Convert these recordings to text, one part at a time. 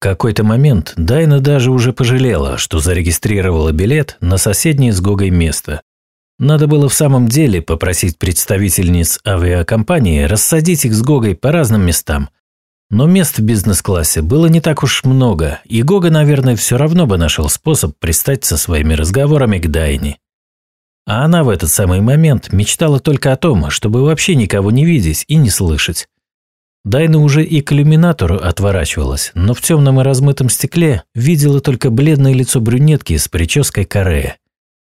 какой-то момент Дайна даже уже пожалела, что зарегистрировала билет на соседнее с Гогой место. Надо было в самом деле попросить представительниц авиакомпании рассадить их с Гогой по разным местам. Но мест в бизнес-классе было не так уж много, и Гога, наверное, все равно бы нашел способ пристать со своими разговорами к Дайне. А она в этот самый момент мечтала только о том, чтобы вообще никого не видеть и не слышать. Дайна уже и к иллюминатору отворачивалась, но в темном и размытом стекле видела только бледное лицо брюнетки с прической каре.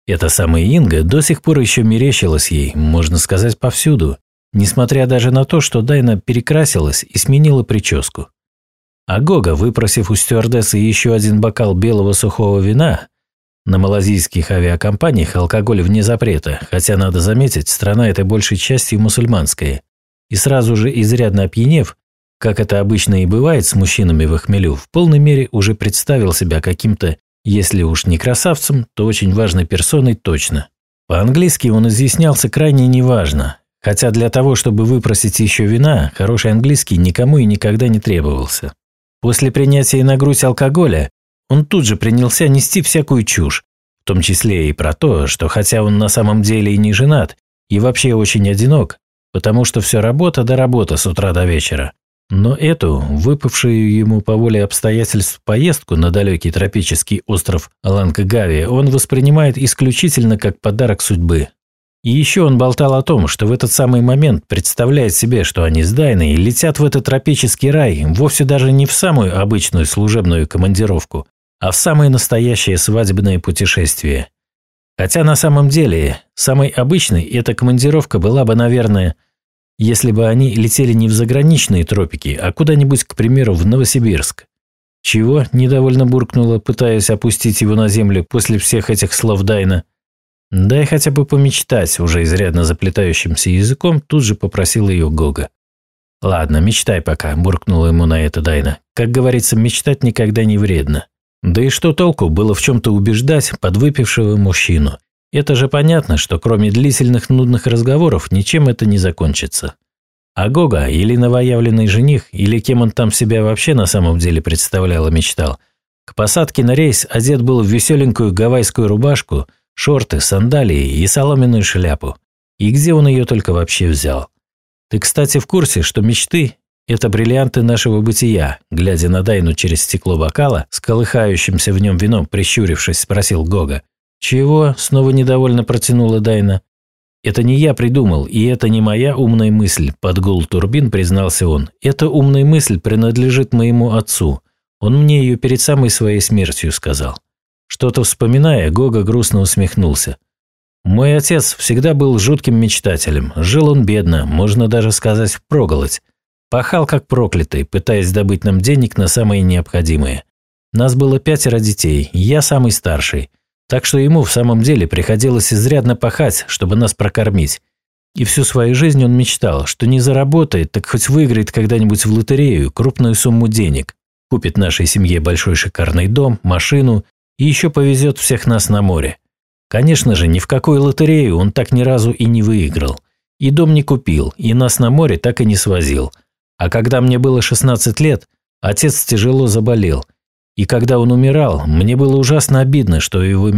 Эта самая Инга до сих пор еще мерещилась ей, можно сказать, повсюду, несмотря даже на то, что Дайна перекрасилась и сменила прическу. А Гога, выпросив у стюардессы еще один бокал белого сухого вина, на малазийских авиакомпаниях алкоголь вне запрета, хотя, надо заметить, страна эта большей частью мусульманская, и сразу же изрядно опьянев, как это обычно и бывает с мужчинами в хмелю, в полной мере уже представил себя каким-то если уж не красавцем, то очень важной персоной точно. По-английски он изъяснялся крайне неважно, хотя для того, чтобы выпросить еще вина, хороший английский никому и никогда не требовался. После принятия на грудь алкоголя он тут же принялся нести всякую чушь, в том числе и про то, что хотя он на самом деле и не женат, и вообще очень одинок, потому что все работа да работа с утра до вечера, но эту, выпавшую ему по воле обстоятельств поездку на далекий тропический остров Ланкагави, он воспринимает исключительно как подарок судьбы. И еще он болтал о том, что в этот самый момент представляет себе, что они с Дайной летят в этот тропический рай вовсе даже не в самую обычную служебную командировку, а в самое настоящее свадебное путешествие. Хотя на самом деле, самой обычной эта командировка была бы, наверное, если бы они летели не в заграничные тропики, а куда-нибудь, к примеру, в Новосибирск. Чего? Недовольно буркнула, пытаясь опустить его на землю после всех этих слов Дайна. Дай хотя бы помечтать, уже изрядно заплетающимся языком, тут же попросил ее Гога. «Ладно, мечтай пока», – буркнула ему на это Дайна. «Как говорится, мечтать никогда не вредно». Да и что толку было в чем-то убеждать подвыпившего мужчину? Это же понятно, что кроме длительных нудных разговоров ничем это не закончится. А Гога, или новоявленный жених, или кем он там себя вообще на самом деле представлял и мечтал, к посадке на рейс одет был в веселенькую гавайскую рубашку, шорты, сандалии и соломенную шляпу. И где он ее только вообще взял? Ты, кстати, в курсе, что мечты – это бриллианты нашего бытия, глядя на Дайну через стекло бокала, с колыхающимся в нем вином, прищурившись, спросил Гога. «Чего?» – снова недовольно протянула Дайна. «Это не я придумал, и это не моя умная мысль», – под гул турбин признался он. «Эта умная мысль принадлежит моему отцу. Он мне ее перед самой своей смертью сказал». Что-то вспоминая, Гога грустно усмехнулся. «Мой отец всегда был жутким мечтателем. Жил он бедно, можно даже сказать впроголодь. Пахал как проклятый, пытаясь добыть нам денег на самое необходимое. Нас было пятеро детей, я самый старший. Так что ему в самом деле приходилось изрядно пахать, чтобы нас прокормить. И всю свою жизнь он мечтал, что не заработает, так хоть выиграет когда-нибудь в лотерею крупную сумму денег, купит нашей семье большой шикарный дом, машину и еще повезет всех нас на море. Конечно же, ни в какую лотерею он так ни разу и не выиграл. И дом не купил, и нас на море так и не свозил. А когда мне было 16 лет, отец тяжело заболел – и когда он умирал, мне было ужасно обидно, что его,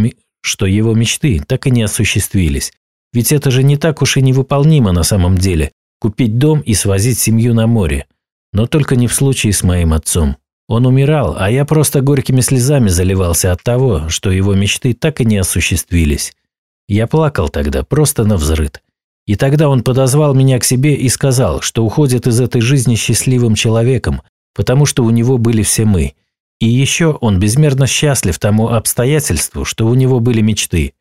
что его мечты так и не осуществились. Ведь это же не так уж и невыполнимо на самом деле – купить дом и свозить семью на море. Но только не в случае с моим отцом. Он умирал, а я просто горькими слезами заливался от того, что его мечты так и не осуществились. Я плакал тогда, просто на взрыд. И тогда он подозвал меня к себе и сказал, что уходит из этой жизни счастливым человеком, потому что у него были все мы – и еще он безмерно счастлив тому обстоятельству, что у него были мечты.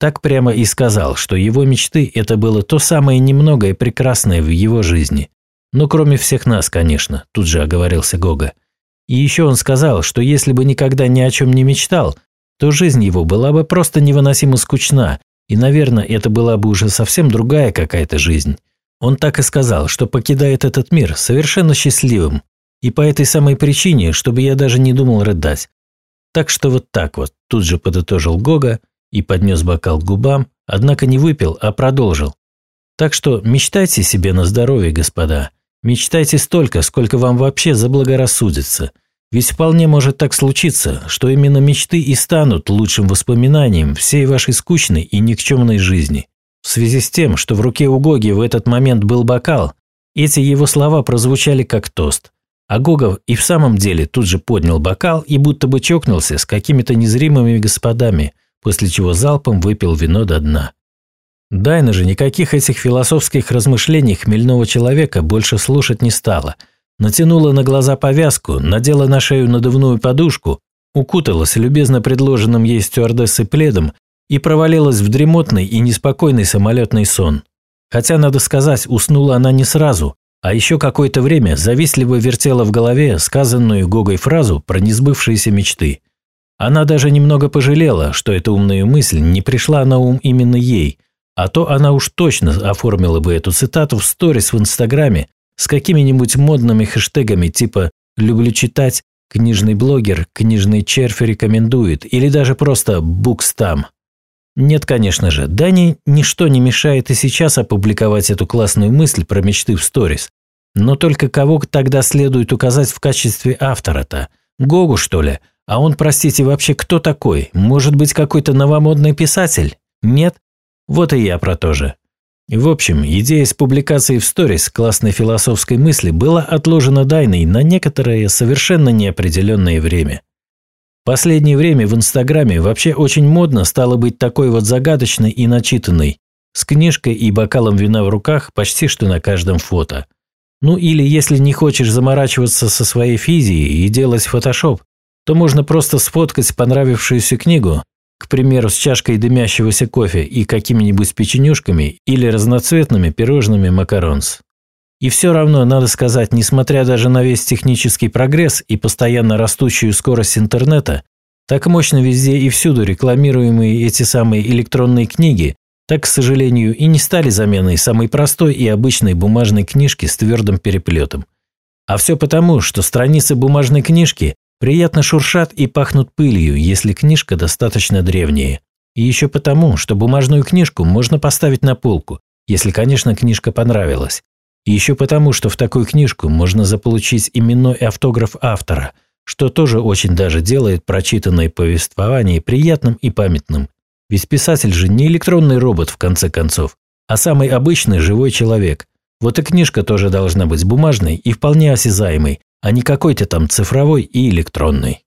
Так прямо и сказал, что его мечты – это было то самое немногое прекрасное в его жизни. Ну, кроме всех нас, конечно, тут же оговорился Гога. И еще он сказал, что если бы никогда ни о чем не мечтал, то жизнь его была бы просто невыносимо скучна, и, наверное, это была бы уже совсем другая какая-то жизнь. Он так и сказал, что покидает этот мир совершенно счастливым, и по этой самой причине, чтобы я даже не думал рыдать. Так что вот так вот, тут же подытожил Гога и поднес бокал к губам, однако не выпил, а продолжил. Так что мечтайте себе на здоровье, господа. Мечтайте столько, сколько вам вообще заблагорассудится. Ведь вполне может так случиться, что именно мечты и станут лучшим воспоминанием всей вашей скучной и никчемной жизни. В связи с тем, что в руке у Гоги в этот момент был бокал, эти его слова прозвучали как тост. А Гогов и в самом деле тут же поднял бокал и будто бы чокнулся с какими-то незримыми господами, после чего залпом выпил вино до дна. Дайна же никаких этих философских размышлений хмельного человека больше слушать не стала – натянула на глаза повязку, надела на шею надувную подушку, укуталась любезно предложенным ей стюардессой пледом и провалилась в дремотный и неспокойный самолетный сон. Хотя, надо сказать, уснула она не сразу, а еще какое-то время завистливо вертела в голове сказанную Гогой фразу про несбывшиеся мечты. Она даже немного пожалела, что эта умная мысль не пришла на ум именно ей, а то она уж точно оформила бы эту цитату в сторис в Инстаграме с какими-нибудь модными хэштегами типа «люблю читать», «книжный блогер», «книжный червь рекомендует» или даже просто «букстам». Нет, конечно же, Дане ничто не мешает и сейчас опубликовать эту классную мысль про мечты в сторис. Но только кого тогда следует указать в качестве автора-то? Гогу, что ли? А он, простите, вообще кто такой? Может быть, какой-то новомодный писатель? Нет? Вот и я про то же. В общем, идея с публикацией в сторис классной философской мысли была отложена Дайной на некоторое совершенно неопределенное время. Последнее время в Инстаграме вообще очень модно стало быть такой вот загадочной и начитанной, с книжкой и бокалом вина в руках почти что на каждом фото. Ну или если не хочешь заморачиваться со своей физией и делать фотошоп, то можно просто сфоткать понравившуюся книгу, к примеру, с чашкой дымящегося кофе и какими-нибудь печенюшками или разноцветными пирожными макаронс. И все равно, надо сказать, несмотря даже на весь технический прогресс и постоянно растущую скорость интернета, так мощно везде и всюду рекламируемые эти самые электронные книги, так, к сожалению, и не стали заменой самой простой и обычной бумажной книжки с твердым переплетом. А все потому, что страницы бумажной книжки Приятно шуршат и пахнут пылью, если книжка достаточно древняя. И еще потому, что бумажную книжку можно поставить на полку, если, конечно, книжка понравилась. И еще потому, что в такую книжку можно заполучить именной автограф автора, что тоже очень даже делает прочитанное повествование приятным и памятным. Ведь писатель же не электронный робот, в конце концов, а самый обычный живой человек. Вот и книжка тоже должна быть бумажной и вполне осязаемой, а не какой-то там цифровой и электронный.